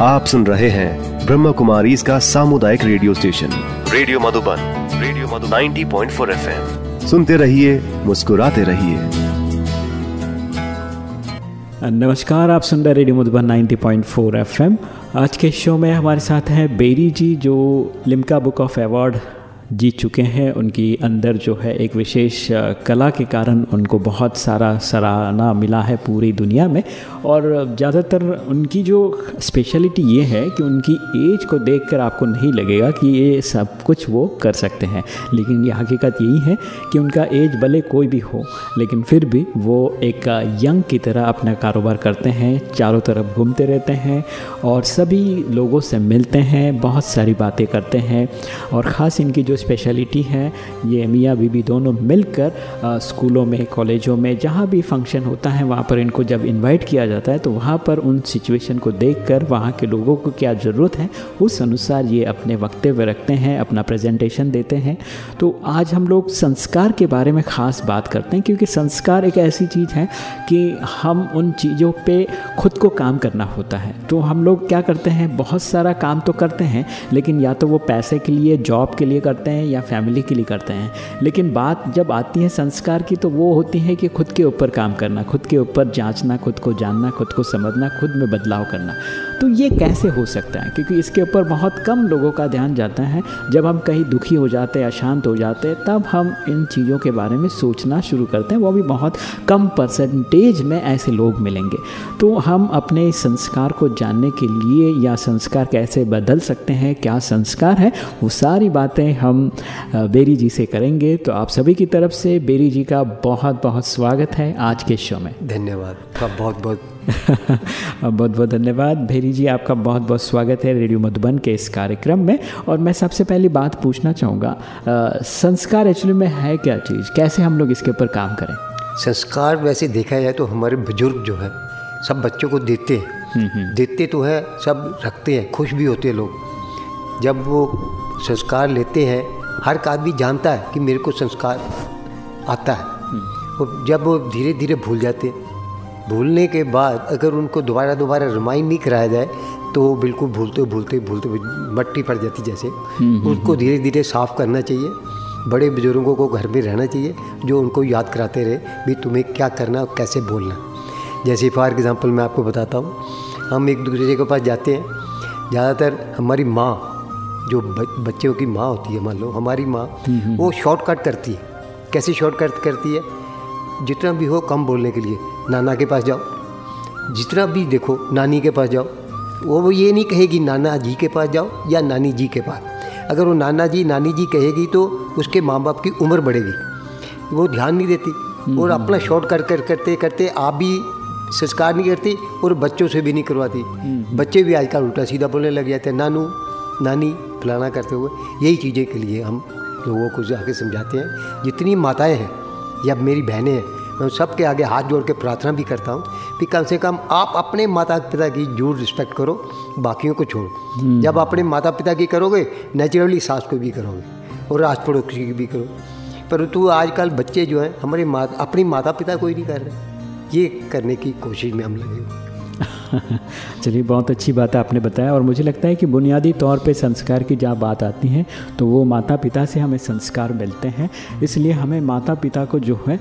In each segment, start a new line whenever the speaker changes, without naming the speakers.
आप सुन रहे हैं ब्रह्म कुमारी इसका सामुदायिक radio station. Radio Madhuban radio Madhuban 90.4 point सुनते रहिए, मुस्कुराते रहिए।
नमस्कार, आप सुन रहे रेडियो मधुबन 90.4 एफएम। आज के शो में हमारे साथ हैं बेरी जी, जो लिम्का बुक ऑफ़ अवार्ड जीत चुके हैं, उनकी अंदर जो है एक विशेष कला के कारण उनको बहुत सारा सराहना मिला है पूरी दुनिया में। और ज़्यादातर उनकी जो स्पेशलिटी ये है कि उनकी एज को देखकर आपको नहीं लगेगा कि ये सब कुछ वो कर सकते हैं। लेकिन ये हकीकत यही है कि उनका एज भले कोई भी हो, लेकिन फिर भी वो एक यंग की तरह अपना कारोबार करते हैं, चारों तरफ़ घूमते रहते हैं और सभी लोगों से मिलते हैं, बहुत सारी बातें करते हैं। और ख़ास इनकी जो स्पेशलिटी है, ये मियाँ, बीबी दोनों मिलकर स्कूलों में, कॉलेजों में, जहाँ भी फ़ंक्शन होता है, वहाँ पर इनको जब इनवाइट किया जाता है तो वहाँ पर उन सिचुएशन को देखकर, वहाँ के लोगों को क्या ज़रूरत है, उस अनुसार ये अपने वक्तव्य रखते हैं, अपना प्रेजेंटेशन देते हैं। तो आज हम लोग संस्कार के बारे में ख़ास बात करते हैं, क्योंकि संस्कार एक ऐसी चीज़ है कि हम उन चीज़ों पे खुद को काम करना होता है। तो हम लोग क्या करते हैं, बहुत सारा काम तो करते हैं, लेकिन या तो वो पैसे के लिए जॉब के लिए करते हैं या फैमिली के लिए करते हैं। लेकिन बात जब आती है संस्कार की तो वो होती है कि खुद के ऊपर काम करना, खुद के ऊपर जांचना, खुद को जानना, खुद को समझना, खुद में बदलाव करना। तो ये कैसे हो सकता है? क्योंकि इसके ऊपर बहुत कम लोगों का ध्यान जाता है। जब हम कहीं दुखी हो जाते हैं अशांत हो जाते हैं तब हम इन चीज़ों के बारे में सोचना शुरू करते हैं। वो भी बहुत कम परसेंटेज में ऐसे लोग मिलेंगे। तो हम अपने संस्कार को जानने के लिए या संस्कार कैसे बदल सकते हैं, क्या संस्कार है, वो सारी बातें हम बेरी जी से करेंगे। तो आप सभी की तरफ़ से बेरी जी का बहुत बहुत स्वागत है आज के शो में।
धन्यवाद। बहुत बहुत
बहुत बहुत धन्यवाद। भेरी जी आपका बहुत बहुत स्वागत है रेडियो मधुबन के इस कार्यक्रम में। और मैं सबसे पहली बात पूछना चाहूँगा संस्कार एक्चुअली में है क्या चीज़? कैसे हम लोग इसके ऊपर काम करें?
संस्कार वैसे देखा जाए तो हमारे बुज़ुर्ग जो है सब बच्चों को देते हैं। हम्म, हम्म। देते तो है सब रखते हैं खुश भी होते हैं लोग। जब वो संस्कार लेते हैं हर एक आदमी जानता है कि मेरे को संस्कार आता है। हम्म। और जब वो धीरे धीरे भूल जाते हैं भूलने के बाद अगर उनको दोबारा दोबारा रिमाइंड नहीं कराया जाए तो बिल्कुल भूलते भूलते भूलते मट्टी पड़ जाती जैसे। हम्म, हम्म, उसको। धीरे धीरे साफ़ करना चाहिए। बड़े बुज़ुर्गों को घर में रहना चाहिए जो उनको याद कराते रहे भी तुम्हें क्या करना और कैसे बोलना। जैसे फॉर एग्ज़ाम्पल मैं आपको बताता हूँ हम एक दूसरे के पास जाते हैं। ज़्यादातर हमारी माँ जो बच्चों की माँ होती है मान लो हमारी माँ वो शॉर्टकट करती है। कैसे शॉर्टकट करती है? जितना भी हो कम बोलने के लिए नाना के पास जाओ। जितना भी देखो नानी के पास जाओ। वो वो ये नहीं कहेगी नाना जी के पास जाओ या नानी जी के पास। अगर वो नाना जी नानी जी कहेगी तो उसके माँ बाप की उम्र बढ़ेगी। वो ध्यान नहीं देती। और अपना। शॉर्ट कर कर करते करते आप भी संस्कार नहीं करती और बच्चों से भी नहीं करवाती। बच्चे भी आजकल उल्टा सीधा बोलने लग जाते हैं नानू नानी फलाना करते हुए। यही चीज़ें के लिए हम लोगों को जाके समझाते हैं। जितनी माताएँ हैं या मेरी बहनें हैं मैं उन सबके आगे हाथ जोड़ के प्रार्थना भी करता हूँ कि कम से कम आप अपने माता पिता की ज़रूर रिस्पेक्ट करो बाकियों को छोड़ो। हम्म। जब अपने माता पिता की करोगे नेचुरली सास को भी करोगे और आस पड़ोसी की भी करो परंतु आजकल बच्चे जो हैं हमारे माता अपनी माता पिता को ही नहीं कर रहे। ये करने की कोशिश में हम लगे हुए
चलिए, बहुत अच्छी बात आपने बताया और मुझे लगता है कि बुनियादी तौर पे संस्कार की जहाँ बात आती है तो वो माता पिता से हमें संस्कार मिलते हैं। इसलिए हमें माता पिता को जो है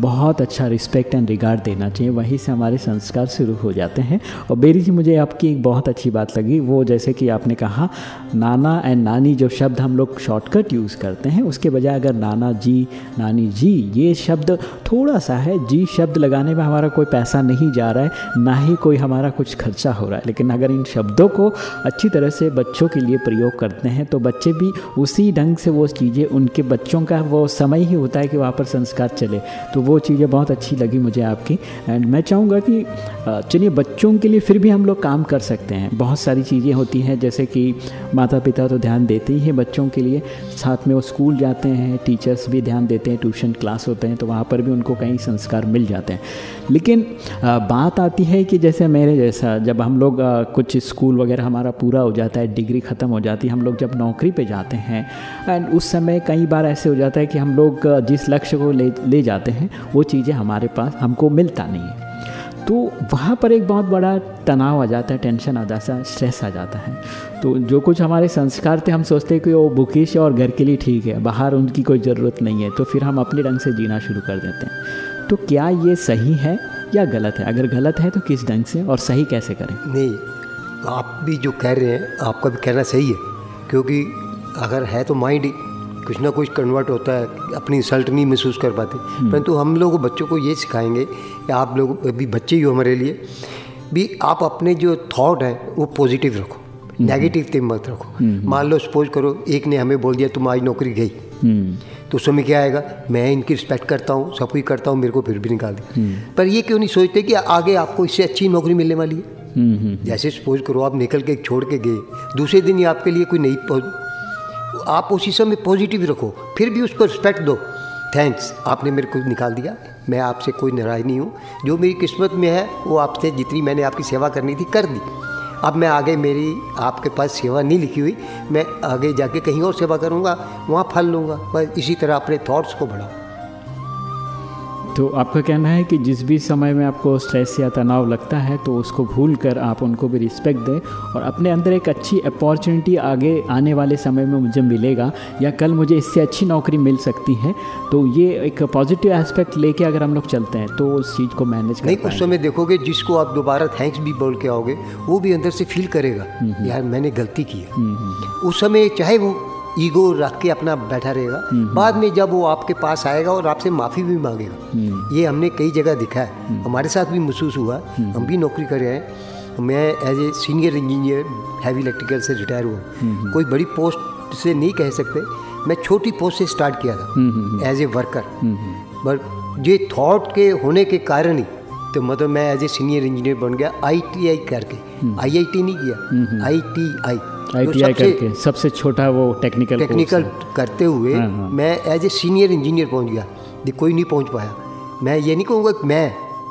बहुत अच्छा रिस्पेक्ट एंड रिगार्ड देना चाहिए। वहीं से हमारे संस्कार शुरू हो जाते हैं। और बेरी जी, मुझे आपकी एक बहुत अच्छी बात लगी। वो जैसे कि आपने कहा, नाना एंड नानी जो शब्द हम लोग शॉर्टकट यूज़ करते हैं, उसके बजाय अगर नाना जी, नानी जी, ये शब्द थोड़ा सा है, जी शब्द लगाने में हमारा कोई पैसा नहीं जा रहा है, ना ही कोई हमारा कुछ खर्चा हो रहा है। लेकिन अगर इन शब्दों को अच्छी तरह से बच्चों के लिए प्रयोग करते हैं तो बच्चे भी उसी ढंग से वो चीज़ें, उनके बच्चों का वो समय ही होता है कि वहाँ पर संस्कार चले। तो वो चीज़ें बहुत अच्छी लगी मुझे आपकी। एंड मैं चाहूँगा कि चलिए बच्चों के लिए फिर भी हम लोग काम कर सकते हैं। बहुत सारी चीज़ें होती हैं, जैसे कि माता पिता तो ध्यान देते ही हैं बच्चों के लिए। साथ में वो स्कूल जाते हैं, टीचर्स भी ध्यान देते हैं, ट्यूशन क्लास होते हैं तो वहाँ पर भी उनको कई संस्कार मिल जाते हैं। लेकिन बात आती है कि जैसे मेरे जैसा, जब हम लोग कुछ स्कूल वगैरह हमारा पूरा हो जाता है, डिग्री ख़त्म हो जाती है, हम लोग जब नौकरी पे जाते हैं एंड उस समय कई बार ऐसे हो जाता है कि हम लोग जिस लक्ष्य को ले ले जाते हैं, वो चीज़ें हमारे पास हमको मिलता नहीं है। तो वहाँ पर एक बहुत बड़ा तनाव आ जाता है टेंशन आ जाता है स्ट्रेस आ जाता है। तो जो कुछ हमारे संस्कार थे, हम सोचते हैं कि वो बुकिश और घर के लिए ठीक है, बाहर उनकी कोई ज़रूरत नहीं है तो फिर हम अपने ढंग से जीना शुरू कर देते हैं। तो क्या ये सही है? या गलत है? अगर गलत है तो किस ढंग से और सही कैसे करें?
नहीं आप भी जो कह रहे हैं आपका भी कहना सही है। क्योंकि अगर है तो माइंड कुछ ना कुछ कन्वर्ट होता है अपनी इंसल्ट नहीं महसूस कर पाते।
हम्म।
परंतु हम लोग बच्चों को ये सिखाएँगे कि आप लोग अभी बच्चे ही हो हमारे लिए भी आप अपने जो थॉट हैं वो पॉजिटिव रखो।
हम्म।
नेगेटिव थे मत रखो। मान लो सपोज़ करो एक ने हमें बोल दिया तुम आज नौकरी गई।
हम्म,
तो उस समय क्या आएगा? मैं इनकी रिस्पेक्ट करता हूँ सब कुछ करता हूँ मेरे को फिर भी निकाल दिया
हम्म।
पर ये क्यों नहीं सोचते कि आगे आपको इससे अच्छी नौकरी मिलने वाली है?
हम्म, हम्म,
जैसे सपोज़ करो आप निकल के छोड़ के गए दूसरे दिन ही आपके लिए कोई नई आप उसी समय पॉजिटिव रखो फिर भी उसको रिस्पेक्ट दो। थैंक्स आपने मेरे को निकाल दिया। मैं आपसे कोई नाराज़ नहीं हूँ। जो मेरी किस्मत में है वो आपसे जितनी मैंने आपकी सेवा करनी थी कर दी। अब मैं आगे मेरी आपके पास सेवा नहीं लिखी हुई। मैं आगे जाके कहीं और सेवा करूँगा, वहाँ फल लूँगा। बस इसी तरह अपने थॉट्स को बढ़ाओ
तो आपका कहना है कि जिस भी समय में आपको स्ट्रेस या तनाव लगता है तो उसको भूल कर आप उनको भी रिस्पेक्ट दें और अपने अंदर एक अच्छी अपॉर्चुनिटी आगे आने वाले समय में मुझे मिलेगा या कल मुझे इससे अच्छी नौकरी मिल सकती है। तो ये एक पॉजिटिव एस्पेक्ट लेके अगर हम लोग चलते हैं तो उस चीज़ को मैनेज कर
नहीं उस समय देखोगे जिसको आप दोबारा थैंक्स भी बोल के आओगे वो भी अंदर से फील करेगा यार मैंने गलती की है। उस समय चाहे वो ईगो रख के अपना बैठा रहेगा। बाद में जब वो आपके पास आएगा और आपसे माफ़ी भी मांगेगा। ये हमने कई जगह दिखा है। हमारे साथ भी महसूस हुआ। हम भी नौकरी कर रहे हैं। मैं as a senior engineer heavy electrical से रिटायर हुआ। कोई बड़ी पोस्ट से नहीं कह सकते। मैं छोटी पोस्ट से स्टार्ट किया था। एज ए वर्कर बट ये थॉट के होने के कारण ही तो मतलब मैं एज ए सीनियर इंजीनियर बन गया। आईटीआई करके। आईआईटी नहीं किया। आईटीआई
आईटीआई करके सबसे छोटा वो टेक्निकल
टेक्निकल करते हुए
हाँ, हाँ।
मैं एज ए सीनियर इंजीनियर पहुँच गया। कोई नहीं पहुँच पाया। मैं ये नहीं कहूँगा कि मैं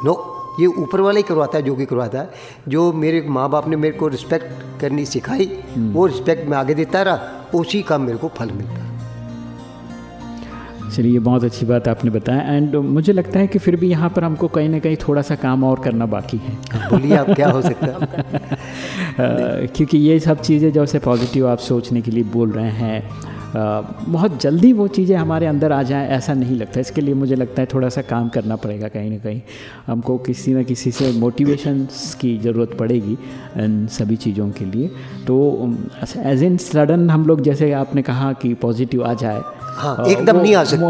नो ये ऊपर वाला ही करवाता है जो कि करवाता। है जो मेरे माँ बाप ने मेरे को रिस्पेक्ट करनी सिखाई वो रिस्पेक्ट मैं आगे देता रहा उसी का मेरे को फल मिलता।
चलिए बहुत अच्छी बात आपने बताया। एंड मुझे लगता है कि फिर भी यहाँ पर हमको कहीं ना कहीं थोड़ा सा काम और करना बाकी है।
बोलिए आप क्या हो सकता है?
क्योंकि ये सब चीज़ें जो जैसे पॉजिटिव आप सोचने के लिए बोल रहे हैं बहुत जल्दी वो चीज़ें हमारे अंदर आ जाएँ ऐसा नहीं लगता। इसके लिए मुझे लगता है थोड़ा सा काम करना पड़ेगा कहीं ना कहीं। हमको किसी न किसी से मोटिवेशंस की ज़रूरत पड़ेगी इन सभी चीज़ों के लिए। तो एज इन सडन हम लोग जैसे आपने कहा कि पॉजिटिव आ जाए
हाँ, एकदम नहीं आ सकती।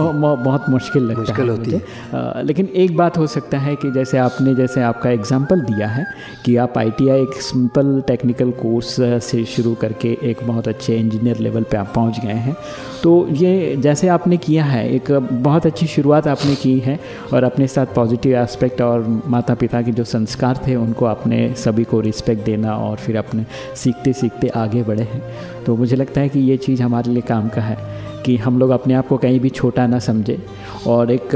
बहुत मुश्किल लगता
मुश्किल
है
होती
मुझे। अ, लेकिन एक बात हो सकता है कि जैसे आपने जैसे आपका एग्ज़ाम्पल दिया है कि आप आईटीआई एक सिंपल टेक्निकल कोर्स से शुरू करके एक बहुत अच्छे इंजीनियर लेवल पे आप पहुँच गए हैं तो ये जैसे आपने किया है एक बहुत अच्छी शुरुआत आपने की है और अपने साथ पॉजिटिव एस्पेक्ट और माता पिता के जो संस्कार थे उनको आपने सभी को रिस्पेक्ट देना और फिर अपने सीखते सीखते आगे बढ़े हैं तो मुझे लगता है कि ये चीज़ हमारे लिए काम का है कि हम लोग अपने आप को कहीं भी छोटा ना समझे। और एक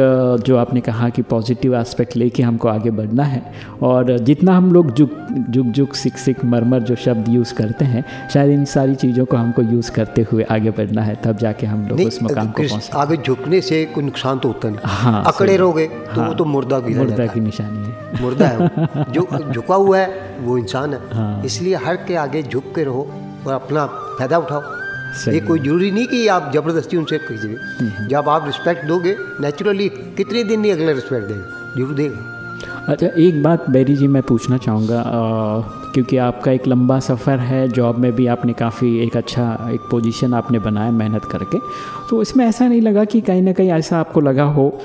जो आपने कहा कि पॉजिटिव एस्पेक्ट लेके हमको आगे बढ़ना है। और जितना हम लोग जुग जुग जुग सिक सिक मरमर जो शब्द यूज़ करते हैं शायद इन सारी चीज़ों को हमको यूज़ करते हुए आगे बढ़ना है तब जाके हम लोग उस मुकाम को
आगे झुकने से कोई नुकसान तो होता नहीं।
हाँ,
अकड़े। रहोगे तो वो
हाँ,
तो मुर्दा गिरा
मुर्दा की निशानी है।
मुर्दा है जो झुका हुआ है वो इंसान है।
हाँ।
इसलिए हर के आगे झुक के रहो और अपना फ़ायदा उठाओ। ये कोई ज़रूरी नहीं कि आप ज़बरदस्ती उनसे कीजिए जब आप रिस्पेक्ट दोगे नेचुरली कितने दिन नहीं अगला रिस्पेक्ट देगा? ज़रूर देगा।
अच्छा एक बात बैरी जी मैं पूछना चाहूँगा क्योंकि आपका एक लंबा सफ़र है जॉब में भी आपने काफ़ी एक अच्छा एक पोजीशन आपने बनाया मेहनत करके। तो इसमें ऐसा नहीं लगा कि कहीं ना कहीं ऐसा आपको लगा हो अ,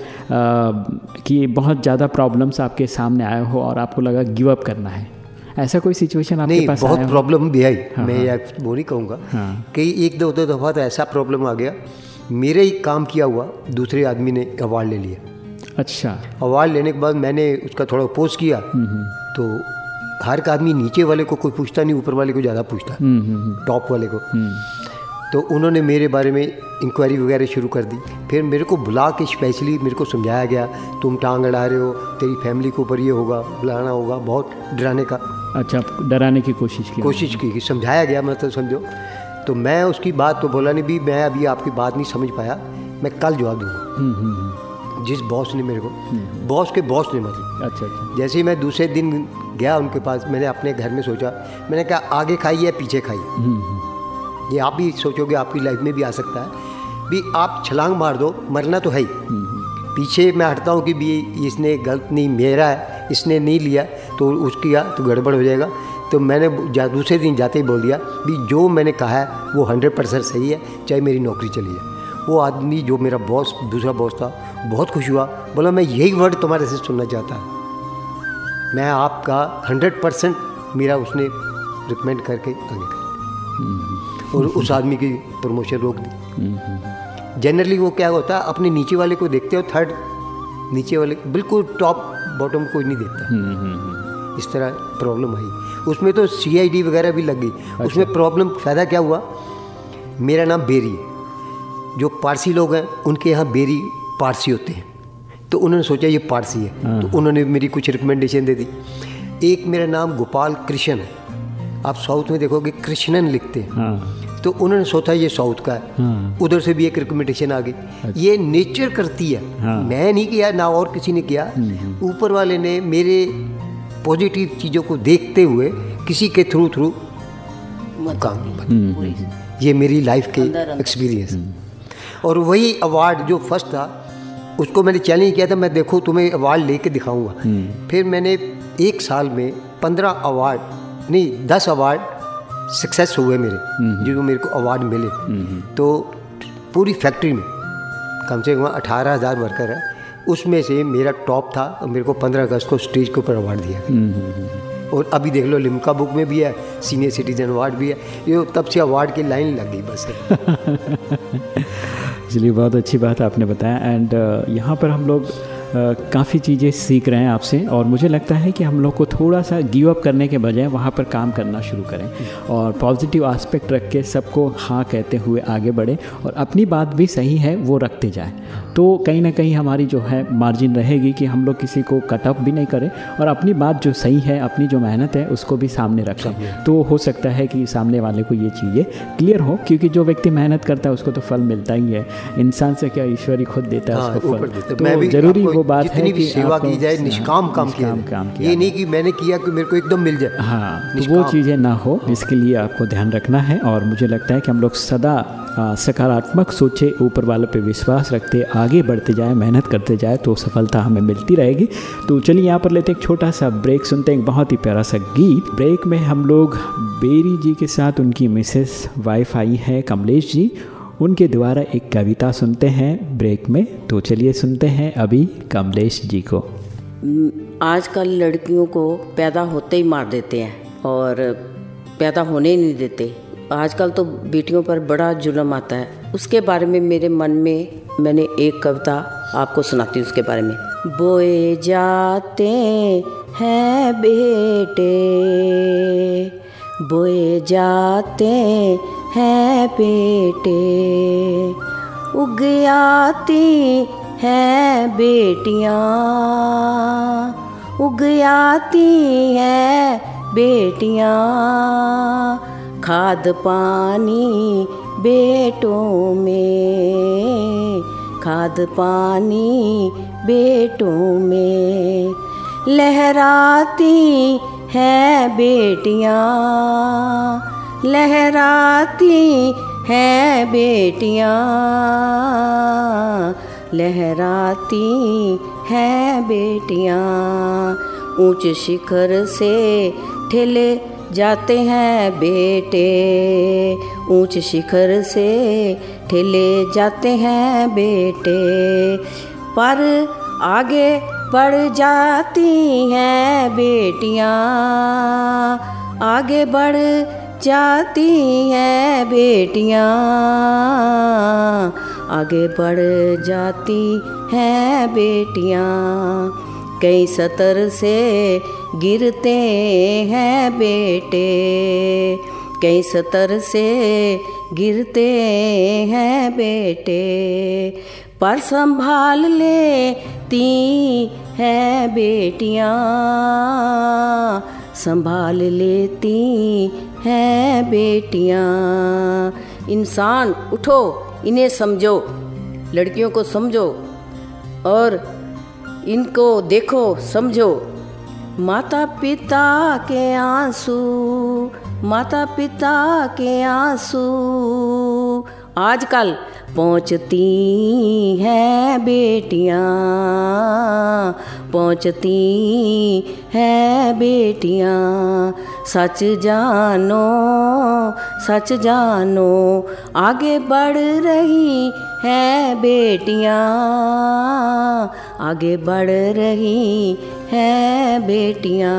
कि बहुत ज़्यादा प्रॉब्लम्स आपके सामने आए हो और आपको लगा गिव अप करना है? ऐसा कोई सिचुएशन आपके
नहीं
पास
बहुत प्रॉब्लम भी आई
हाँ,
मैं
हाँ।
वो नहीं कहूँगा
हाँ।
कई एक दो दो दफ़ा तो ऐसा प्रॉब्लम आ गया। मेरे ही काम किया हुआ दूसरे आदमी ने अवार्ड ले लिया।
अच्छा।
अवार्ड लेने के बाद मैंने उसका थोड़ा अपोज किया।
हम्म,
तो हर एक आदमी नीचे वाले को कोई पूछता नहीं ऊपर वाले को ज़्यादा पूछता।
हम्म, हम्म, हम्म,
टॉप वाले को।
हम्म,
तो उन्होंने मेरे बारे में इंक्वायरी वगैरह शुरू कर दी। फिर मेरे को बुला के स्पेशली मेरे को समझाया गया तुम टांग अड़ा रहे हो तेरी फैमिली के ऊपर ये होगा बुलाना होगा बहुत डराने का
अच्छा डराने की कोशिश की।
कोशिश की कि समझाया गया मतलब समझो। तो मैं उसकी बात तो बोला नहीं भी मैं अभी आपकी बात नहीं समझ पाया। मैं कल जवाब दूँगा।
हम्म, हम्म, हम्म,
जिस बॉस ने मेरे को बॉस के बॉस ने मतलब।
अच्छा अच्छा।
जैसे ही मैं दूसरे दिन गया उनके पास मैंने अपने घर में सोचा मैंने कहा आगे खाइए या पीछे खाइए ये आप भी सोचोगे आपकी लाइफ में भी आ सकता है। भी आप छलांग मार दो मरना तो है ही। पीछे मैं हटता हूँ कि भी इसने गलत नहीं मेरा है इसने नहीं लिया। तो उसकी तो गड़बड़ हो जाएगा। तो मैंने जा दूसरे दिन जाते ही बोल दिया भी जो मैंने कहा है वो हंड्रेड परसेंट सही है चाहे मेरी नौकरी चली जाए। वो आदमी जो मेरा बॉस दूसरा बॉस था बहुत खुश हुआ। बोला मैं यही वर्ड तुम्हारे से सुनना चाहता है। मैं आपका हंड्रेड परसेंट मेरा उसने रिकमेंड करके आगे कर और उस आदमी की प्रमोशन रोक दी। जनरली वो क्या होता है अपने नीचे वाले को देखते हो थर्ड नीचे वाले बिल्कुल टॉप बॉटम कोई नहीं देखता। इस तरह प्रॉब्लम आई। उसमें तो सीआईडी वगैरह भी लग। गई अच्छा। उसमें प्रॉब्लम फ़ायदा क्या हुआ? मेरा नाम बेरी। है जो पारसी लोग हैं उनके यहाँ बेरी पारसी होते हैं। तो उन्होंने सोचा ये पारसी है। हाँ। तो उन्होंने मेरी कुछ रिकमेंडेशन दे दी। एक मेरा नाम गोपाल कृष्ण है। आप साउथ में देखोगे कृष्णन लिखते हैं। हाँ। तो उन्होंने सोचा ये साउथ का है। हाँ। उधर से भी एक रिकमेंडेशन आ गई। अच्छा। ये नेचर करती है। मैं नहीं किया ना और किसी ने किया। ऊपर वाले ने मेरे पॉजिटिव चीज़ों को देखते हुए किसी के थ्रू थ्रू काम हम्म, ये मेरी लाइफ के एक्सपीरियंस और वही अवार्ड जो फ़र्स्ट था उसको मैंने चैलेंज किया था मैं देखो तुम्हें अवार्ड लेके दिखाऊँगा। हम्म। फिर मैंने एक साल में पंद्रह अवार्ड नहीं दस अवार्ड सक्सेस हुए मेरे हम्म। जो मेरे को अवार्ड मिले। हम्म। तो पूरी फैक्ट्री में कम से कम अठारह हज़ार वर्कर है। उसमें से मेरा टॉप था और मेरे को पंद्रह अगस्त को स्टेज के ऊपर अवार्ड दिया और अभी देख लो लिमका बुक में भी है सीनियर सिटीजन अवार्ड भी है। ये तब से अवार्ड की लाइन लग गई बस।
चलिए बहुत अच्छी बात आपने बताया। एंड uh, यहाँ पर हम लोग काफ़ी चीज़ें सीख रहे हैं आपसे और मुझे लगता है कि हम लोग को थोड़ा सा गिव अप करने के बजाय वहाँ पर काम करना शुरू करें और पॉजिटिव एस्पेक्ट रख के सबको हाँ कहते हुए आगे बढ़े और अपनी बात भी सही है वो रखते जाए। तो कहीं ना कहीं हमारी जो है मार्जिन रहेगी कि हम लोग किसी को कट ऑफ़ भी नहीं करें और अपनी बात जो सही है अपनी जो मेहनत है उसको भी सामने रखें। तो हो सकता है कि सामने वाले को ये चीज़ें क्लियर हो क्योंकि जो व्यक्ति मेहनत करता है उसको तो फल मिलता ही है। इंसान से क्या ईश्वरी खुद देता है हाँ, उसको फल। तो ज़रूरी वो बात है
कि सेवा की जाए निष्काम काम किया काम किया ये नहीं कि मैंने किया कि मेरे को एकदम मिल जाए।
हाँ तो वो चीज़ें ना हो इसके लिए आपको ध्यान रखना है और मुझे लगता है कि हम लोग सदा सकारात्मक सोचे ऊपर वालों पे विश्वास रखते आगे बढ़ते जाए मेहनत करते जाए तो सफलता हमें मिलती रहेगी। तो चलिए यहाँ पर लेते हैं एक छोटा सा ब्रेक सुनते हैं एक बहुत ही प्यारा सा गीत। ब्रेक में हम लोग बेरी जी के साथ उनकी मिसेस वाइफ आई है कमलेश जी उनके द्वारा एक कविता सुनते हैं। ब्रेक में तो चलिए सुनते हैं अभी कमलेश जी को।
आजकल लड़कियों को पैदा होते ही मार देते हैं और पैदा होने ही नहीं देते। आजकल तो बेटियों पर बड़ा जुल्म आता है। उसके बारे में मेरे मन में मैंने एक कविता आपको सुनाती हूँ उसके बारे में। बोए जाते हैं बेटे, बोए जाते हैं बेटे। उग आती हैं बेटियाँ। उग आती हैं बेटियाँ। खाद पानी बेटों में। खाद पानी बेटों में। लहराती हैं बेटियाँ। लहराती हैं बेटियाँ। लहराती हैं बेटियाँ। ऊंच शिखर से ठेले जाते हैं बेटे। ऊंच शिखर से ठेले जाते हैं बेटे। पर आगे बढ़ जाती हैं बेटियाँ। आगे बढ़ जाती हैं बेटियाँ। आगे बढ़ जाती हैं बेटियाँ। कई सतर से गिरते हैं बेटे। कई सतर से गिरते हैं बेटे। पर संभाल लेती हैं बेटियाँ। संभाल लेती हैं बेटियाँ। इंसान, उठो, इन्हें समझो, लड़कियों को समझो और इनको देखो, समझो। माता पिता के आँसू माता पिता के आँसू। आजकल पहुँचती हैं बेटियाँ, पहुँचती हैं बेटियाँ। सच जानो सच जानो, आगे बढ़ रही हैं बेटियाँ, आगे बढ़ रही हैं बेटियाँ।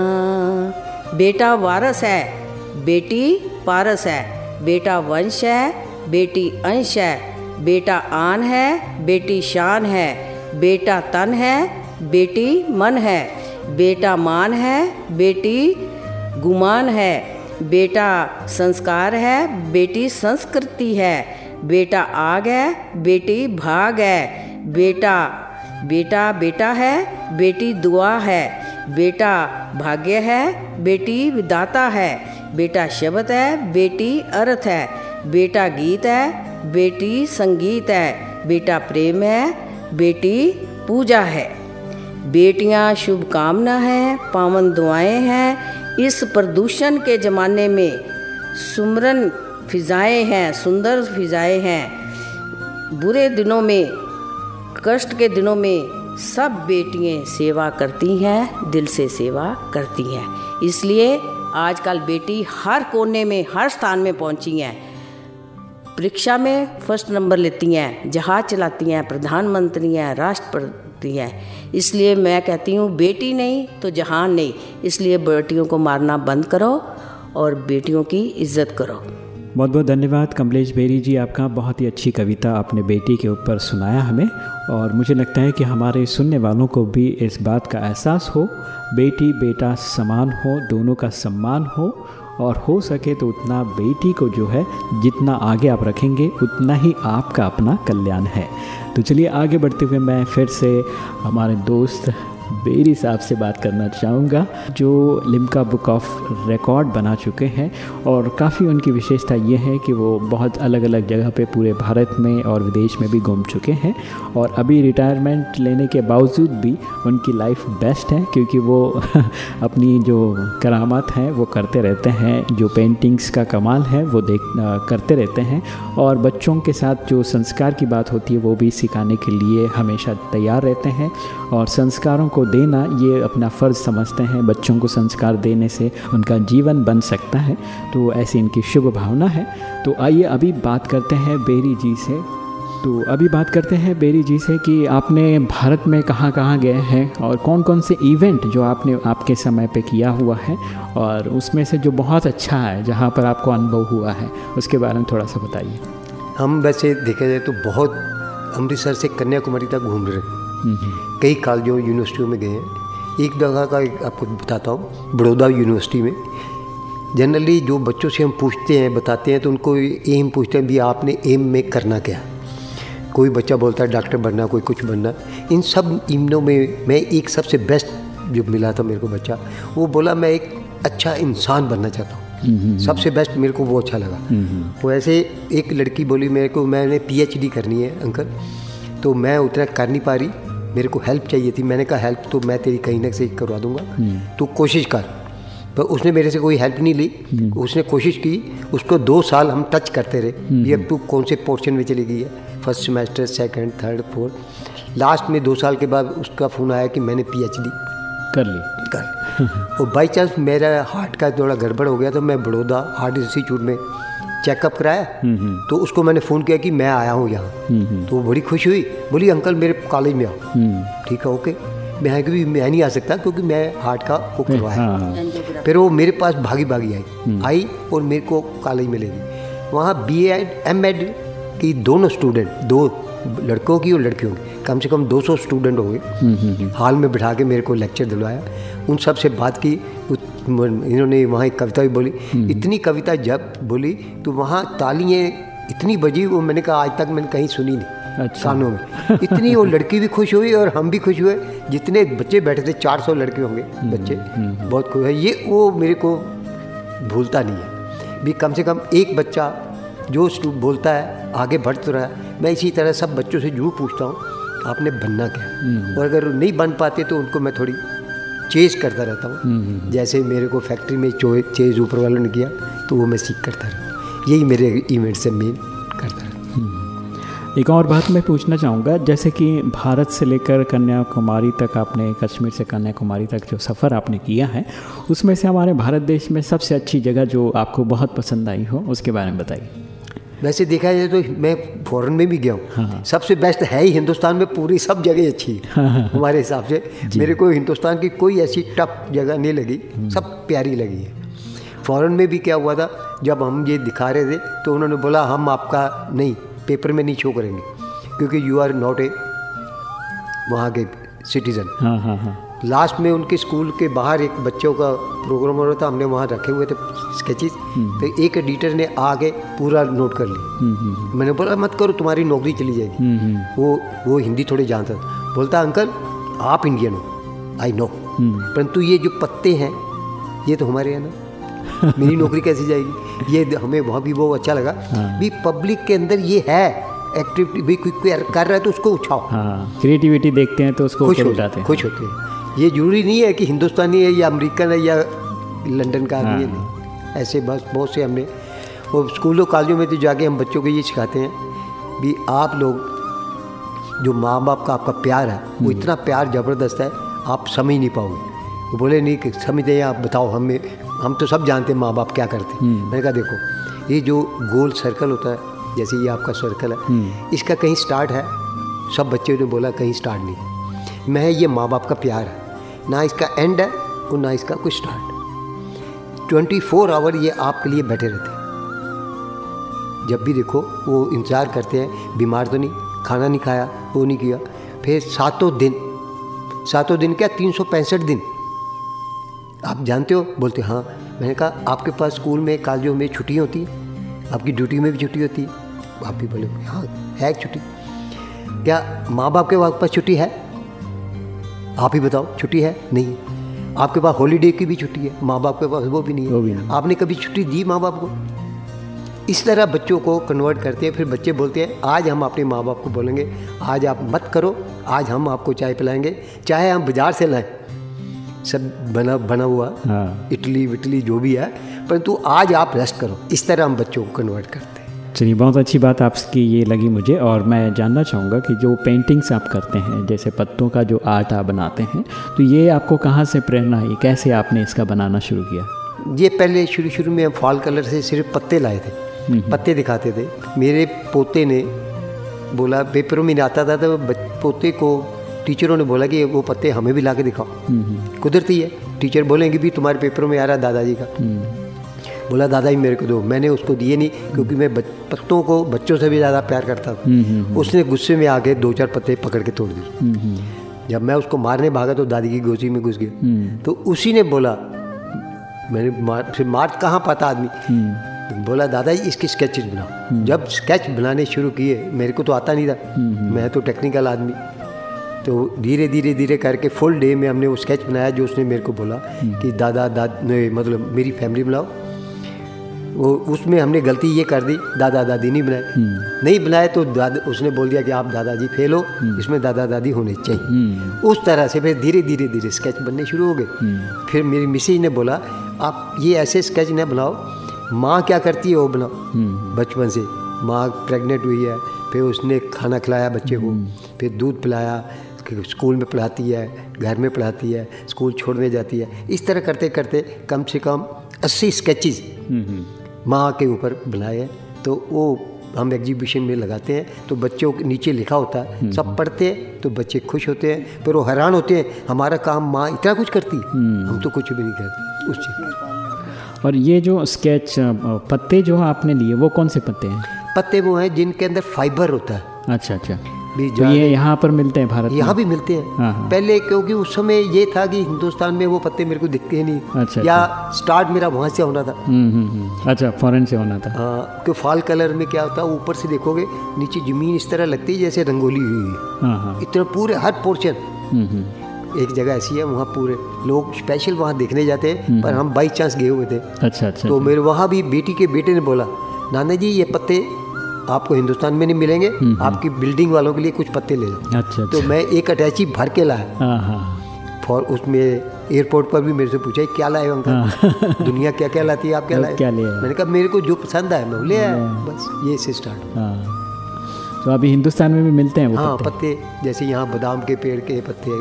बेटा वारस है, बेटी पारस है, बेटा वंश है, बेटी अंश है। बेटा आन है, बेटी शान है, बेटा तन है, बेटी मन है, बेटा मान है, बेटी गुमान है, बेटा संस्कार है, बेटी संस्कृति है, बेटा आग है, बेटी भाग है, बेटा बेटा बेटा है, बेटी दुआ है, बेटा भाग्य है, बेटी विदाता है, बेटा शब्द है, बेटी अर्थ है, बेटा गीत है बेटी संगीत है, बेटा प्रेम है, बेटी पूजा है। बेटियाँ शुभकामना है, पावन दुआएँ हैं, इस प्रदूषण के ज़माने में सुमरन फिजाएँ हैं, सुंदर फिजाएँ हैं। बुरे दिनों में, कष्ट के दिनों में सब बेटियाँ सेवा करती हैं, दिल से सेवा करती हैं। इसलिए आजकल बेटी हर कोने में, हर स्थान में पहुँची हैं। परीक्षा में फ़र्स्ट नंबर लेती हैं, जहाज़ चलाती हैं, प्रधानमंत्री हैं, राष्ट्रपति हैं। इसलिए मैं कहती हूँ, बेटी नहीं तो जहान नहीं। इसलिए बेटियों को मारना बंद करो और बेटियों की इज़्ज़त करो।
बहुत बहुत धन्यवाद। कमलेश बेरी जी, आपका बहुत ही अच्छी कविता अपने बेटी के ऊपर सुनाया हमें और मुझे लगता है कि हमारे सुनने वालों को भी इस बात का एहसास हो बेटी बेटा समान हो, दोनों का सम्मान हो और हो सके तो उतना बेटी को जो है, जितना आगे आप रखेंगे, उतना ही आपका अपना कल्याण है। तो चलिए आगे बढ़ते हुए मैं फिर से हमारे दोस्त बेरी साहब से बात करना चाहूँगा, जो लिम्का बुक ऑफ़ रिकॉर्ड बना चुके हैं और काफ़ी उनकी विशेषता ये है कि वो बहुत अलग अलग जगह पे पूरे भारत में और विदेश में भी घूम चुके हैं और अभी रिटायरमेंट लेने के बावजूद भी उनकी लाइफ बेस्ट है क्योंकि वो अपनी जो करामात हैं, वो करते रहते हैं, जो पेंटिंग्स का कमाल है, वो देख करते रहते हैं और बच्चों के साथ जो संस्कार की बात होती है, वो भी सिखाने के लिए हमेशा तैयार रहते हैं और संस्कारों को देना ये अपना फ़र्ज़ समझते हैं। बच्चों को संस्कार देने से उनका जीवन बन सकता है। तो ऐसी इनकी शुभ भावना है। तो आइए अभी बात करते हैं बेरी जी से। तो अभी बात करते हैं बेरी जी से कि आपने भारत में कहाँ कहाँ गए हैं और कौन कौन से इवेंट जो आपने आपके समय पे किया हुआ है और उसमें से जो बहुत अच्छा है, जहाँ पर आपको अनुभव हुआ है, उसके बारे में थोड़ा सा बताइए।
हम वैसे देखा जाए तो बहुत अमृतसर से कन्याकुमारी तक घूम रहे हम्म, हम्म। कई कॉलेजों यूनिवर्सिटियों में गए हैं। एक जगह का एक आपको बताता हूँ बड़ौदा यूनिवर्सिटी में। जनरली जो बच्चों से हम पूछते हैं बताते हैं तो उनको एम पूछते हैं भी आपने एम में करना क्या? कोई बच्चा बोलता है डॉक्टर बनना कोई कुछ बनना। इन सब इमनों में मैं एक सबसे बेस्ट जो मिला था मेरे को बच्चा वो बोला मैं एक अच्छा इंसान बनना चाहता हूँ। हम्म, हम्म, सबसे बेस्ट मेरे को वो अच्छा लगा। वो ऐसे एक लड़की बोली मेरे को मैंने पीएचडी करनी है अंकल। तो मैं उतना कर नहीं पा रही मेरे को हेल्प चाहिए थी। मैंने कहा हेल्प तो मैं तेरी कहीं ना कहीं करवा दूँगा। हम्म। तो कोशिश कर। पर उसने मेरे से कोई हेल्प नहीं ली। हम्म। उसने कोशिश की उसको दो साल हम टच करते रहे। हम्म। ये अब तू कौन से पोर्शन में चली गई है? First semester second third fourth last में दो साल के बाद उसका फ़ोन आया कि मैंने पीएचडी
कर ली।
कर। और बाई चांस मेरा हार्ट का थोड़ा गड़बड़ हो गया तो मैं बड़ौदा हार्ट इंस्टीट्यूट में चेकअप कराया। हम्म, हम्म। तो उसको मैंने फ़ोन किया कि मैं आया हूँ यहाँ। हम्म, तो बड़ी खुश हुई बोली अंकल मेरे कॉलेज में आओ। ठीक है ओके मैं भी मैं नहीं आ सकता क्योंकि मैं हार्ट का वो करवाया। हाँ, हाँ। फिर वो मेरे पास भागी भागी आई। आई और मेरे को कॉलेज में ले गई। वहाँ बी एड एम एड की दोनों स्टूडेंट दो लड़कों की और लड़कियों की कम से कम 200 स्टूडेंट हो गए। हाल में बिठा के मेरे को लेक्चर दिलवाया। उन सबसे बात की इन्होंने वहाँ एक कविता भी बोली। हम्म। इतनी कविता जब बोली तो वहाँ तालियाँ इतनी बजी वो मैंने कहा आज तक मैंने कहीं सुनी नहीं अच्छा। कानों में। इतनी वो लड़की भी खुश हुई और हम भी खुश हुए। जितने बच्चे बैठे थे चार सौ लड़के होंगे हम्म, बच्चे। हम्म, बहुत खुश है ये वो मेरे को भूलता नहीं है। भी कम से कम एक बच्चा जो बोलता है आगे बढ़ तो रहा है। मैं इसी तरह सब बच्चों से ज़रूर पूछता हूँ आपने बनना क्या? और अगर नहीं बन पाते तो उनको मैं थोड़ी चेज करता रहता हूँ। जैसे मेरे को फैक्ट्री में चेज ऊपर वालों ने किया तो वो मैं सीख करता रहा यही मेरे इवेंट से मेन करता रहा
एक और बात मैं पूछना चाहूँगा जैसे कि भारत से लेकर कन्याकुमारी तक आपने कश्मीर से कन्याकुमारी तक जो सफ़र आपने किया है उसमें से हमारे भारत देश में सबसे अच्छी जगह जो आपको बहुत पसंद आई हो उसके बारे में बताइए।
वैसे देखा जाए तो मैं फॉरेन में भी गया हूँ। हाँ, हाँ। सबसे बेस्ट है ही हिंदुस्तान में पूरी सब जगह अच्छी हाँ, हाँ, हमारे हिसाब से। मेरे को हिंदुस्तान की कोई ऐसी टफ जगह नहीं लगी। हम्म। सब प्यारी लगी है। फॉरेन में भी क्या हुआ था जब हम ये दिखा रहे थे तो उन्होंने बोला हम आपका नहीं पेपर में नहीं शो करेंगे क्योंकि यू आर नॉट ए वहाँ के सिटीज़न हाँ हाँ हाँ। लास्ट में उनके स्कूल के बाहर एक बच्चों का प्रोग्राम हो रहा था हमने वहाँ रखे हुए थे स्केचेस हम्म। तो एक एडिटर ने आगे पूरा नोट कर ली हम्म, हम्म, मैंने बोला मत करो तुम्हारी नौकरी चली जाएगी। वो वो हिंदी थोड़ी जानता था। बोलता अंकल आप इंडियन हो। आई नो परंतु ये जो पत्ते हैं ये तो हमारे हैं ना। मेरी नौकरी कैसी जाएगी? ये हमें वहाँ भी वो अच्छा लगा। हाँ। भी पब्लिक के अंदर ये है एक्टिविटी भी कोई कर रहा है तो उसको उठाओ।
हाँ क्रिएटिविटी देखते हैं तो उसको
खुश उठाते हैं। खुश होते हैं। ये ज़रूरी नहीं है कि हिंदुस्तानी है या अमेरिकन है या लंदन का आदमी है हाँ। ऐसे बस बहुत से हमने वो स्कूलों कॉलेजों में तो जाके हम बच्चों को ये सिखाते हैं भी आप लोग जो माँ बाप का आपका प्यार है वो हम्म। इतना प्यार ज़बरदस्त है आप समझ नहीं पाओगे वो बोले नहीं कि समझते हैं आप बताओ हमें हम तो सब जानते हैं माँ बाप क्या करते हैं हम्म। मैंने कहा देखो ये जो गोल सर्कल होता है जैसे ये आपका सर्कल है हम्म। इसका कहीं स्टार्ट है सब बच्चे ने बोला कहीं स्टार्ट नहीं मैं ये माँ बाप का प्यार है ना इसका एंड है और ना इसका कोई स्टार्ट ट्वेंटी फोर आवर ये आपके लिए बैठे रहते हैं। जब भी देखो, वो इंतज़ार करते हैं, बीमार तो नहीं, खाना नहीं खाया, वो नहीं किया। फिर सातों दिन सातों दिन क्या, तीन सौ पैंसठ दिन? आप जानते हो? बोलते हाँ। मैंने कहा, आपके पास स्कूल में, कॉलेजों में छुट्टी होती? आपकी ड्यूटी में भी छुट्टी होती? आप भी बोले हाँ है छुट्टी। क्या माँ बाप के पास छुट्टी है? आप ही बताओ छुट्टी है? नहीं आपके पास हॉलीडे की भी छुट्टी है माँ बाप के पास वो भी नहीं है। भी नहीं। आपने कभी छुट्टी दी माँ बाप को? इस तरह बच्चों को कन्वर्ट करते हैं फिर बच्चे बोलते हैं आज हम अपने माँ बाप को बोलेंगे आज आप मत करो आज हम आपको चाय पिलाएँगे चाहे हम बाज़ार से लाएँ। सब बना बना हुआ हाँ। इटली विटली जो भी है परंतु आज आप रेस्ट करो। इस तरह हम बच्चों को कन्वर्ट करते हैं।
चलिए बहुत अच्छी बात आपकी ये लगी मुझे और मैं जानना चाहूँगा कि जो पेंटिंग्स आप करते हैं जैसे पत्तों का जो आर्ट आप बनाते हैं तो ये आपको कहाँ से प्रेरणा आई? कैसे आपने इसका बनाना शुरू किया?
ये पहले शुरू शुरू में फॉल कलर से सिर्फ़ पत्ते लाए थे। हम्म, हम्म। पत्ते दिखाते थे। मेरे पोते ने बोला पेपरों में आता था तो पोते को टीचरों ने बोला कि वो पत्ते हमें भी ला के दिखाओ। हम्म, कुदरती है। टीचर बोलेंगे भी तुम्हारे पेपरों में आ रहा दादाजी का। बोला दादा ही मेरे को दो। मैंने उसको दिए नहीं क्योंकि मैं पत्तों को बच्चों से भी ज़्यादा प्यार करता था। हम्म, हम्म, हम्म। उसने गुस्से में आके दो चार पत्ते पकड़ के तोड़ दिए। जब मैं उसको मारने भागा तो दादी की गोची में घुस गया। तो उसी ने बोला मैंने मार फिर मार कहाँ पाता आदमी? बोला दादा जी इसकी स्केचेज बनाओ। जब स्केच बनाने शुरू किए मेरे को तो आता नहीं था। मैं तो टेक्निकल आदमी। तो धीरे धीरे धीरे करके फुल डे में हमने वो स्केच बनाया जो उसने मेरे को बोला कि दादा दाद मतलब मेरी फैमिली बनाओ वो उसमें हमने गलती ये कर दी दादा दादी नहीं बनाए। हम्म। नहीं बनाए तो दादा उसने बोल दिया कि आप दादाजी फेल हो हम्म। इसमें दादा दादी होने चाहिए। हम्म। उस तरह से फिर धीरे धीरे धीरे स्केच बनने शुरू हो गए। फिर मेरी मिसेज ने बोला आप ये ऐसे स्केच न बनाओ माँ क्या करती है वो बनाओ। बचपन से माँ प्रेग्नेंट हुई है फिर उसने खाना खिलाया बच्चे को फिर दूध पिलाया स्कूल में पढ़ाती है घर में पढ़ाती है स्कूल छोड़ने जाती है। इस तरह करते करते कम से कम अस्सी स्केचेज़ माँ के ऊपर बनाए तो वो हम एग्जीबिशन में लगाते हैं तो बच्चों के नीचे लिखा होता है हम्म, सब। पढ़ते हैं तो बच्चे खुश होते हैं फिर वो हैरान होते हैं हमारा काम माँ इतना कुछ करती हम्म। हम तो कुछ भी नहीं करते उस चीज़
और ये जो स्केच पत्ते जो आपने लिए वो कौन से पत्ते हैं?
पत्ते वो हैं जिनके अंदर फाइबर होता है।
अच्छा अच्छा। भी तो ये यहाँ पर मिलते हैं भारत
यहाँ भी मिलते हैं। हाँ, हाँ। पहले क्योंकि उस समय ये था कि हिंदुस्तान में वो पत्ते मेरे को दिखते ही नहीं। अच्छा, या अच्छा। स्टार्ट मेरा वहाँ से होना था। हम्म,
हम्म, हम्म। अच्छा फॉरेन से होना था।
हाँ क्योंकि फॉल कलर में क्या होता है ऊपर से देखोगे नीचे ज़मीन इस तरह लगती है जैसे रंगोली हुई है हाँ, इतना पूरे हर पोर्शन एक जगह ऐसी है वहाँ पूरे लोग स्पेशल वहाँ देखने जाते हैं पर हम बाई चांस गए हुए थे।
अच्छा अच्छा
तो मेरे वहाँ भी बेटी के बेटे ने बोला नाना जी ये पत्ते आपको हिंदुस्तान में नहीं मिलेंगे आपकी बिल्डिंग वालों के लिए कुछ पत्ते ले जाओ
अच्छा
तो
अच्छा
मैं एक अटैची भर के लाया।
हाँ हाँ।
फॉर उसमें एयरपोर्ट पर भी मेरे से पूछा क्या लाए हो अंकल? दुनिया क्या क्या लाती है आप क्या लाए?
क्या ले
मैंने कहा मेरे को जो पसंद आया मैं ले आया। बस ये से स्टार्ट
हाँ। तो अभी हिंदुस्तान में भी मिलते हैं वो
हाँ
पत्ते?
पत्ते जैसे यहाँ बादाम के पेड़ के पत्ते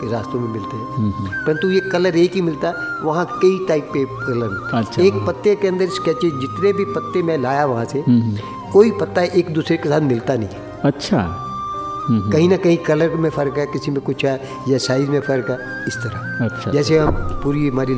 के रास्तों में मिलते
हम्म,
हैं परंतु ये कलर एक ही मिलता है वहाँ कई टाइप के कलर
अच्छा,
एक
हाँ।
पत्ते के अंदर स्केचेज जितने भी पत्ते मैं लाया वहाँ से
हम्म,
कोई पत्ता एक दूसरे के साथ मिलता नहीं है।
अच्छा। हम्म,
कहीं ना कहीं कलर में फ़र्क है किसी में कुछ है या साइज़ में फ़र्क है इस तरह।
अच्छा।
जैसे हम पूरी हमारी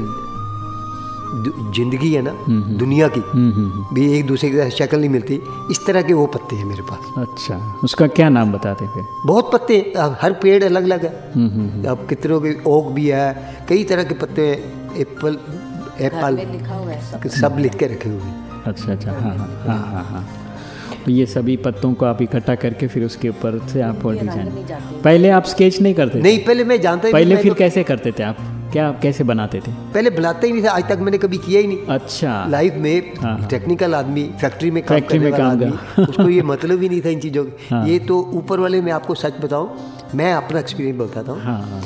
ज़िंदगी है ना
हम्म,
दुनिया की
हम्म, हम्म, हम्म,
भी एक दूसरे के साथ शक्ल नहीं मिलती इस तरह के वो पत्ते हैं मेरे पास।
अच्छा। उसका क्या नाम बताते फिर?
बहुत पत्ते हैं, अब हर पेड़ अलग अलग है।
हम्म, हम्म,
अब कितनों के ओक भी है कई तरह के पत्ते हैं एप्पल एप्पल
लिखा हुआ है सब।
सब लिख के रखे हुए
अच्छा अच्छा। हाँ हाँ हाँ हाँ हाँ। तो ये सभी पत्तों को आप इकट्ठा करके फिर उसके ऊपर से आप और डिज़ाइन पहले आप स्केच नहीं करते
नहीं पहले मैं जानता
पहले फिर
तो
कैसे करते थे आप? क्या आप कैसे बनाते थे?
पहले बनाते ही नहीं था आज तक मैंने कभी किया ही नहीं।
अच्छा।
लाइफ में
हाँ, हाँ।
टेक्निकल आदमी फैक्ट्री में काम
फैक्ट्री
करने
में
वाला
काम
आदमी उसको ये मतलब ही नहीं था इन चीज़ों का।
हाँ।
ये तो ऊपर वाले मैं आपको सच बताऊँ मैं अपना एक्सपीरियंस बताता हूँ।
हाँ हाँ।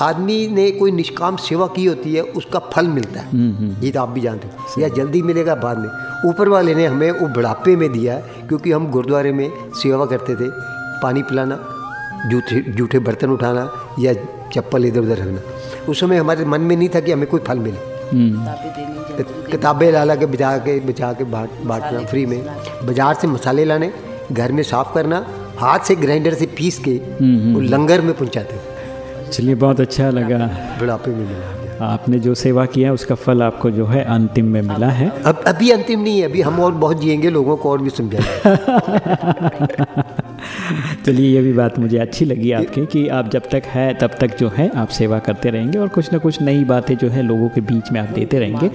आदमी ने कोई निष्काम सेवा की होती है उसका फल मिलता है।
हम्म, हम्म,
ये तो आप भी जानते हो। या जल्दी मिलेगा बाद में। ऊपर वाले ने हमें वो बुढ़ापे में दिया है क्योंकि हम गुरुद्वारे में सेवा करते थे। पानी पिलाना जूठे जूठे बर्तन उठाना या चप्पल इधर उधर रखना। उस समय हमारे मन में नहीं था कि हमें कोई फल मिले।
हम्म,
किताबें ला ला के बचा के बचा के बांट बांटना फ्री में। बाज़ार से मसाले लाने घर में साफ़ करना हाथ से ग्राइंडर से पीस के वो लंगर में पहुंचाते थे।
चलिए बहुत अच्छा लगा।
बुढ़ापे में मिला
आपने जो सेवा किया उसका फल आपको जो है अंतिम में मिला है।
अब अभी अंतिम नहीं है अभी हम और बहुत जिएँगे लोगों को और भी समझाएँगे।
चलिए, ये भी बात मुझे अच्छी लगी आपकी कि आप जब तक है, तब तक जो है, आप सेवा करते रहेंगे और कुछ ना कुछ नई बातें जो है, लोगों के बीच में आप देते रहेंगे।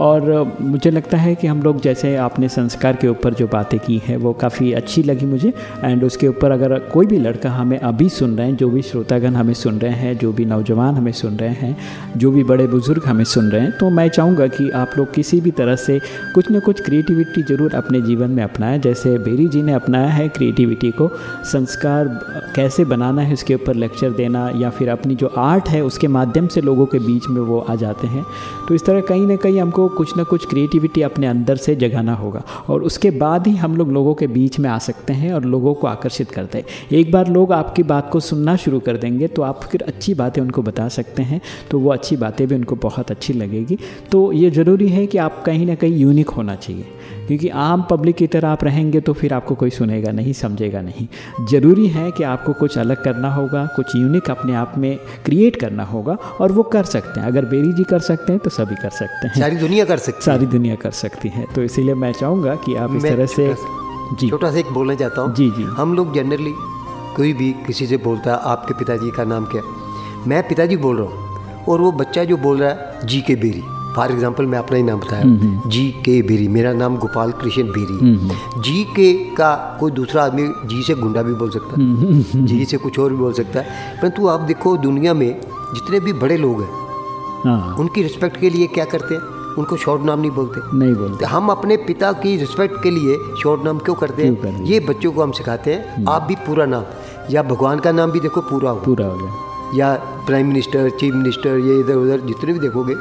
और मुझे लगता है कि हम लोग जैसे आपने संस्कार के ऊपर जो बातें की हैं, वो काफ़ी अच्छी लगी मुझे। एंड उसके ऊपर अगर कोई भी लड़का हमें अभी सुन रहे हैं, जो भी श्रोतागण हमें सुन रहे हैं, जो भी नौजवान हमें सुन रहे हैं, जो भी बड़े बुज़ुर्ग हमें सुन रहे हैं तो मैं चाहूँगा कि आप लोग किसी भी तरह से कुछ ना कुछ क्रिएटिविटी ज़रूर अपने जीवन में अपनाएँ। जैसे बेरी जी ने अपनाया है क्रिएटिविटी को। संस्कार कैसे बनाना है उसके ऊपर लेक्चर देना या फिर अपनी जो आर्ट है उसके माध्यम से लोगों के बीच में वो आ जाते हैं। तो इस तरह कहीं ना कहीं हमको कुछ ना कुछ क्रिएटिविटी अपने अंदर से जगाना होगा और उसके बाद ही हम लोग लोगों के बीच में आ सकते हैं और लोगों को आकर्षित करते हैं। एक बार लोग आपकी बात को सुनना शुरू कर देंगे तो आप फिर अच्छी बातें उनको बता सकते हैं तो वो अच्छी बातें भी उनको बहुत अच्छी लगेगी। तो ये ज़रूरी है कि आप कहीं ना कहीं यूनिक होना चाहिए। क्योंकि आम पब्लिक की तरह आप रहेंगे तो फिर आपको कोई सुनेगा नहीं समझेगा नहीं। ज़रूरी है कि आपको कुछ अलग करना होगा कुछ यूनिक अपने आप में क्रिएट करना होगा और वो कर सकते हैं। अगर बेरी जी कर सकते हैं तो सभी कर सकते हैं।
सारी दुनिया कर सकती
सारी दुनिया कर सकती है। तो इसीलिए मैं चाहूँगा कि आप इस तरह से जी।
छोटा सा एक बोलना चाहता हूँ।
जी, जी।
हम लोग जनरली कोई भी किसी से बोलता है आपके पिताजी का नाम क्या है? मैं पिताजी बोल रहा हूँ और वो बच्चा जो बोल रहा है जी के बेरी। फॉर एग्ज़ाम्पल मैं अपना ही नाम बताया। जी के बेरी मेरा नाम गोपाल कृष्ण बेरी जी के का कोई दूसरा आदमी जी से गुंडा भी बोल सकता है। जी से कुछ और भी बोल सकता है। परंतु आप देखो दुनिया में जितने भी बड़े लोग हैं
हाँ।
उनकी रिस्पेक्ट के लिए क्या करते हैं? उनको शॉर्ट नाम नहीं बोलते।
नहीं बोलते।
हम अपने पिता की रिस्पेक्ट के लिए शॉर्ट नाम क्यों करते हैं?
करते हैं?
ये बच्चों को हम सिखाते हैं। आप भी पूरा नाम या भगवान का नाम भी देखो पूरा हो।
पूरा हो गया।
या प्राइम मिनिस्टर चीफ मिनिस्टर ये इधर उधर जितने भी देखोगे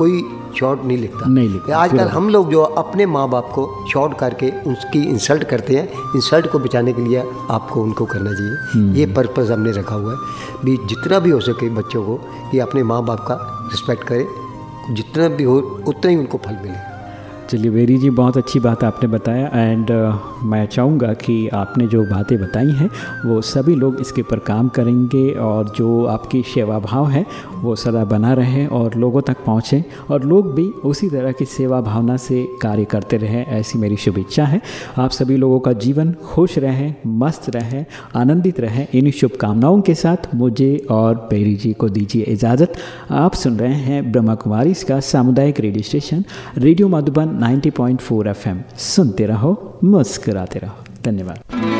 कोई शॉर्ट नहीं लिखता।
नहीं लिखता,
आजकल हम लोग जो अपने माँ बाप को शॉर्ट करके उसकी इंसल्ट करते हैं इंसल्ट को बचाने के लिए आपको उनको करना चाहिए। ये पर्पज़ हमने रखा हुआ है भी जितना भी हो सके बच्चों को कि अपने माँ बाप का रिस्पेक्ट करें जितना भी हो उतना ही उनको फल मिले।
चलिए वेरी जी बहुत अच्छी बात आपने बताया। एंड मैं चाहूँगा कि आपने जो बातें बताई हैं, वो सभी लोग इसके ऊपर काम करेंगे और जो आपकी सेवा भाव है, वो सदा बना रहे और लोगों तक पहुँचे और लोग भी उसी तरह की सेवा भावना से कार्य करते रहें, ऐसी मेरी शुभेच्छा है। आप सभी लोगों का जीवन खुश रहें, मस्त रहें, आनंदित रहें। इन्हीं शुभकामनाओं के साथ मुझे और बेरी जी को दीजिए इजाज़त। आप सुन रहे हैं ब्रह्मा कुमारी, इसका सामुदायिक radio station, radio Madhuban 90.4 FM. सुनते रहो। मुस्कुराते रहो। धन्यवाद।